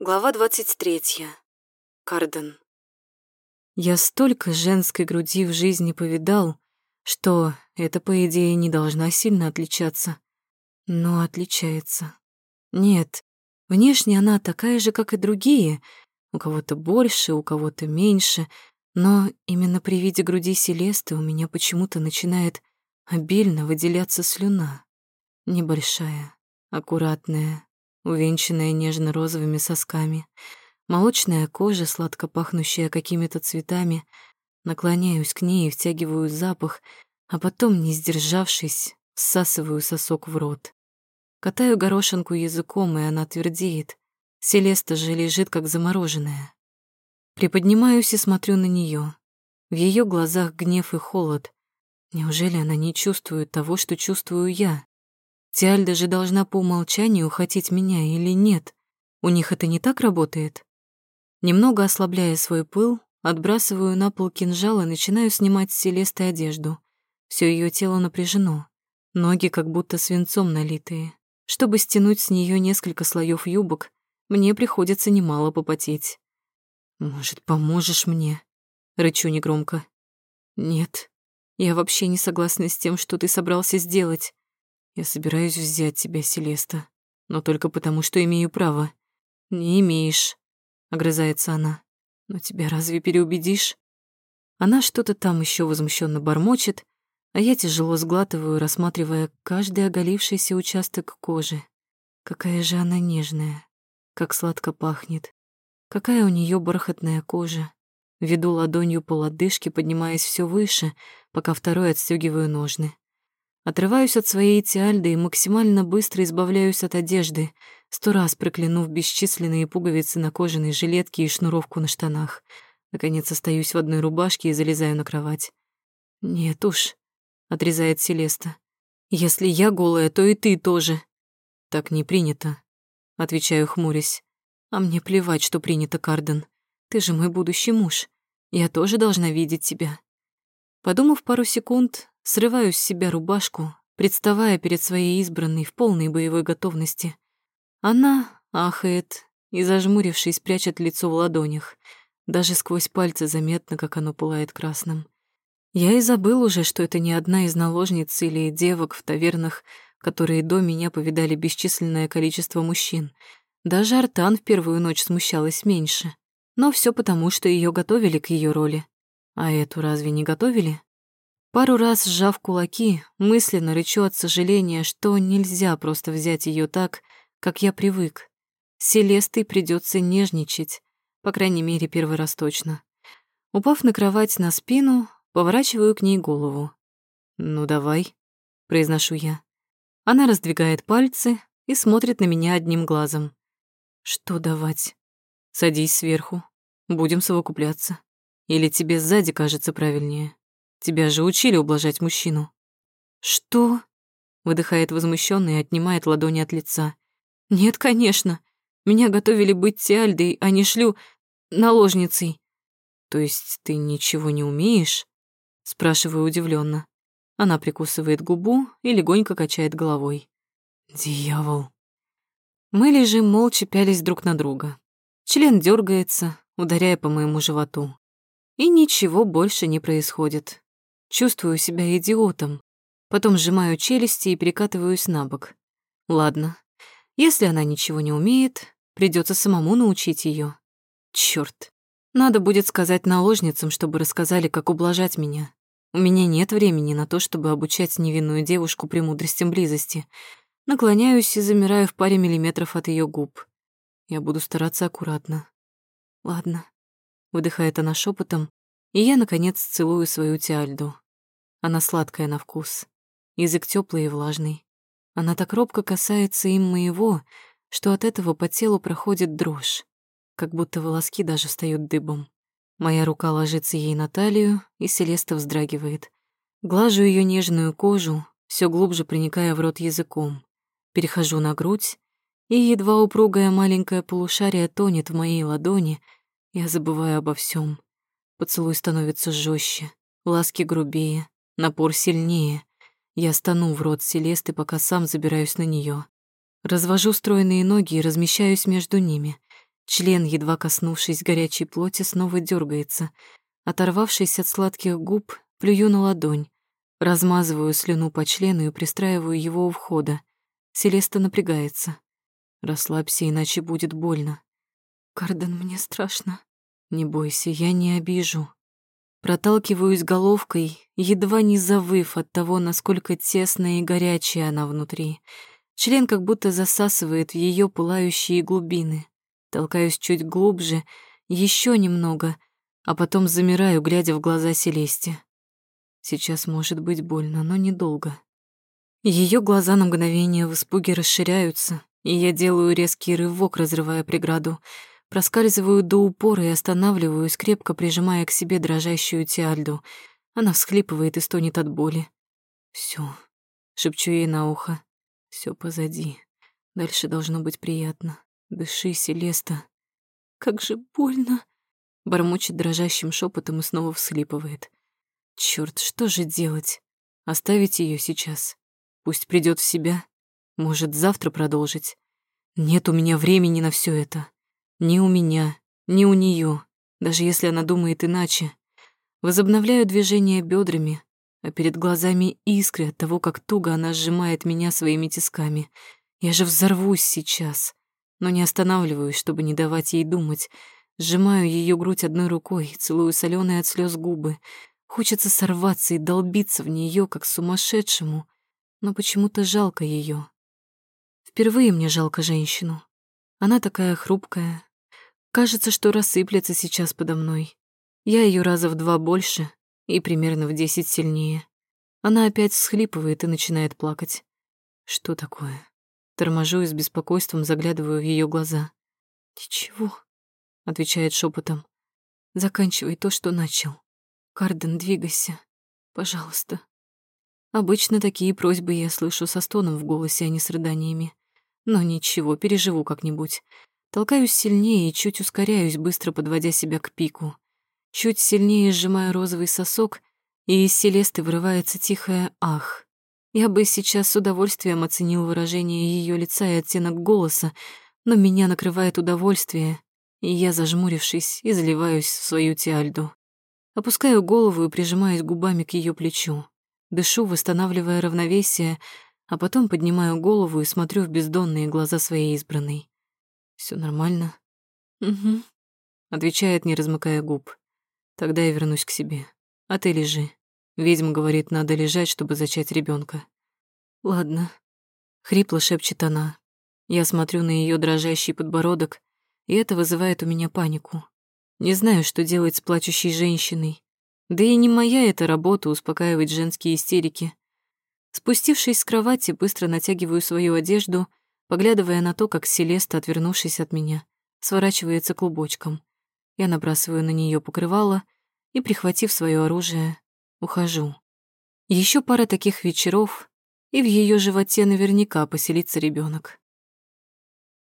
Глава 23. Карден. Я столько женской груди в жизни повидал, что это, по идее, не должна сильно отличаться. Но отличается. Нет, внешне она такая же, как и другие. У кого-то больше, у кого-то меньше. Но именно при виде груди Селесты у меня почему-то начинает обильно выделяться слюна. Небольшая, аккуратная, увенчанная нежно-розовыми сосками, молочная кожа, сладко пахнущая какими-то цветами. Наклоняюсь к ней и втягиваю запах, а потом, не сдержавшись, всасываю сосок в рот. Катаю горошинку языком, и она твердеет. Селеста же лежит, как замороженная. Приподнимаюсь и смотрю на нее. В ее глазах гнев и холод. Неужели она не чувствует того, что чувствую я? Тиальда же должна по умолчанию хотеть меня или нет? У них это не так работает? Немного ослабляя свой пыл, отбрасываю на пол кинжал и начинаю снимать с Селесты одежду. Все ее тело напряжено, ноги как будто свинцом налитые. Чтобы стянуть с нее несколько слоев юбок, мне приходится немало попотеть. «Может, поможешь мне?» — рычу негромко. «Нет, я вообще не согласна с тем, что ты собрался сделать. Я собираюсь взять тебя, Селеста, но только потому, что имею право. Не имеешь, огрызается она. Но тебя разве переубедишь? Она что-то там еще возмущенно бормочет, а я тяжело сглатываю, рассматривая каждый оголившийся участок кожи. Какая же она нежная, как сладко пахнет. Какая у нее бархатная кожа. Веду ладонью по лодыжке, поднимаясь все выше, пока второй отстегиваю ножны. Отрываюсь от своей тиальды и максимально быстро избавляюсь от одежды, сто раз проклянув бесчисленные пуговицы на кожаной жилетке и шнуровку на штанах. Наконец остаюсь в одной рубашке и залезаю на кровать. «Нет уж», — отрезает Селеста. «Если я голая, то и ты тоже». «Так не принято», — отвечаю, хмурясь. «А мне плевать, что принято, Карден. Ты же мой будущий муж. Я тоже должна видеть тебя». Подумав пару секунд, Срываю с себя рубашку, представая перед своей избранной в полной боевой готовности. Она ахает и, зажмурившись, прячет лицо в ладонях. Даже сквозь пальцы заметно, как оно пылает красным. Я и забыл уже, что это не одна из наложниц или девок в тавернах, которые до меня повидали бесчисленное количество мужчин. Даже Артан в первую ночь смущалась меньше. Но все потому, что ее готовили к ее роли. А эту разве не готовили? Пару раз сжав кулаки, мысленно рычу от сожаления, что нельзя просто взять ее так, как я привык. Селестой придется нежничать, по крайней мере, первый раз точно. Упав на кровать на спину, поворачиваю к ней голову. «Ну, давай», — произношу я. Она раздвигает пальцы и смотрит на меня одним глазом. «Что давать?» «Садись сверху. Будем совокупляться. Или тебе сзади кажется правильнее?» Тебя же учили ублажать мужчину». «Что?» — выдыхает возмущённо и отнимает ладони от лица. «Нет, конечно. Меня готовили быть Тиальдой, а не шлю наложницей». «То есть ты ничего не умеешь?» — спрашиваю удивлённо. Она прикусывает губу и легонько качает головой. «Дьявол!» Мы лежим молча пялись друг на друга. Член дёргается, ударяя по моему животу. И ничего больше не происходит. Чувствую себя идиотом. Потом сжимаю челюсти и перекатываюсь на бок. Ладно, если она ничего не умеет, придется самому научить ее. Черт, надо будет сказать наложницам, чтобы рассказали, как ублажать меня. У меня нет времени на то, чтобы обучать невинную девушку премудростям близости. Наклоняюсь и замираю в паре миллиметров от ее губ. Я буду стараться аккуратно. Ладно, выдыхает она шепотом, и я, наконец, целую свою Тиальду. Она сладкая на вкус, язык теплый и влажный. Она так робко касается им моего, что от этого по телу проходит дрожь, как будто волоски даже встают дыбом. Моя рука ложится ей на талию, и Селеста вздрагивает. Глажу ее нежную кожу, все глубже проникая в рот языком. Перехожу на грудь, и едва упругая маленькая полушарие тонет в моей ладони, я забываю обо всем. Поцелуй становится жестче, ласки грубее, напор сильнее. Я стану в рот Селесты, пока сам забираюсь на нее. Развожу стройные ноги и размещаюсь между ними. Член, едва коснувшись горячей плоти, снова дергается. Оторвавшись от сладких губ, плюю на ладонь. Размазываю слюну по члену и пристраиваю его у входа. Селеста напрягается. «Расслабься, иначе будет больно». «Карден, мне страшно». «Не бойся, я не обижу». Проталкиваюсь головкой, едва не завыв от того, насколько тесная и горячая она внутри. Член как будто засасывает в ее пылающие глубины. Толкаюсь чуть глубже, еще немного, а потом замираю, глядя в глаза Селесте. Сейчас может быть больно, но недолго. Ее глаза на мгновение в испуге расширяются, и я делаю резкий рывок, разрывая преграду. Проскальзываю до упора и останавливаюсь, крепко прижимая к себе дрожащую Тиальду. Она всхлипывает и стонет от боли. Все, шепчу ей на ухо. Все позади. Дальше должно быть приятно. Дыши, Селеста. Как же больно. Бормочет дрожащим шепотом и снова всхлипывает. Черт, что же делать? Оставить ее сейчас? Пусть придет в себя. Может, завтра продолжить? Нет у меня времени на все это. Ни у меня, ни у нее, даже если она думает иначе. Возобновляю движение бедрами, а перед глазами искры от того, как туго она сжимает меня своими тисками. Я же взорвусь сейчас, но не останавливаюсь, чтобы не давать ей думать. Сжимаю ее грудь одной рукой, целую соленые от слез губы. Хочется сорваться и долбиться в нее, как сумасшедшему, но почему-то жалко ее. Впервые мне жалко женщину. Она такая хрупкая, Кажется, что рассыплется сейчас подо мной. Я ее раза в два больше и примерно в десять сильнее. Она опять всхлипывает и начинает плакать. Что такое? Торможу и с беспокойством заглядываю в ее глаза. «Ничего», — отвечает шепотом. «Заканчивай то, что начал. Карден, двигайся. Пожалуйста». Обычно такие просьбы я слышу со стоном в голосе, а не с рыданиями. Но ничего, переживу как-нибудь. Толкаюсь сильнее и чуть ускоряюсь, быстро подводя себя к пику. Чуть сильнее сжимаю розовый сосок, и из Селесты вырывается тихое «ах». Я бы сейчас с удовольствием оценил выражение ее лица и оттенок голоса, но меня накрывает удовольствие, и я, зажмурившись, изливаюсь в свою тиальду. Опускаю голову и прижимаюсь губами к ее плечу. Дышу, восстанавливая равновесие, а потом поднимаю голову и смотрю в бездонные глаза своей избранной. Все нормально? Угу. Отвечает, не размыкая губ. Тогда я вернусь к себе. А ты лежи. Ведьма говорит, надо лежать, чтобы зачать ребенка. Ладно. Хрипло шепчет она. Я смотрю на ее дрожащий подбородок, и это вызывает у меня панику. Не знаю, что делать с плачущей женщиной. Да и не моя эта работа успокаивать женские истерики. Спустившись с кровати, быстро натягиваю свою одежду поглядывая на то, как Селеста, отвернувшись от меня, сворачивается клубочком. Я набрасываю на нее покрывало и, прихватив свое оружие, ухожу. Еще пара таких вечеров, и в ее животе наверняка поселится ребенок.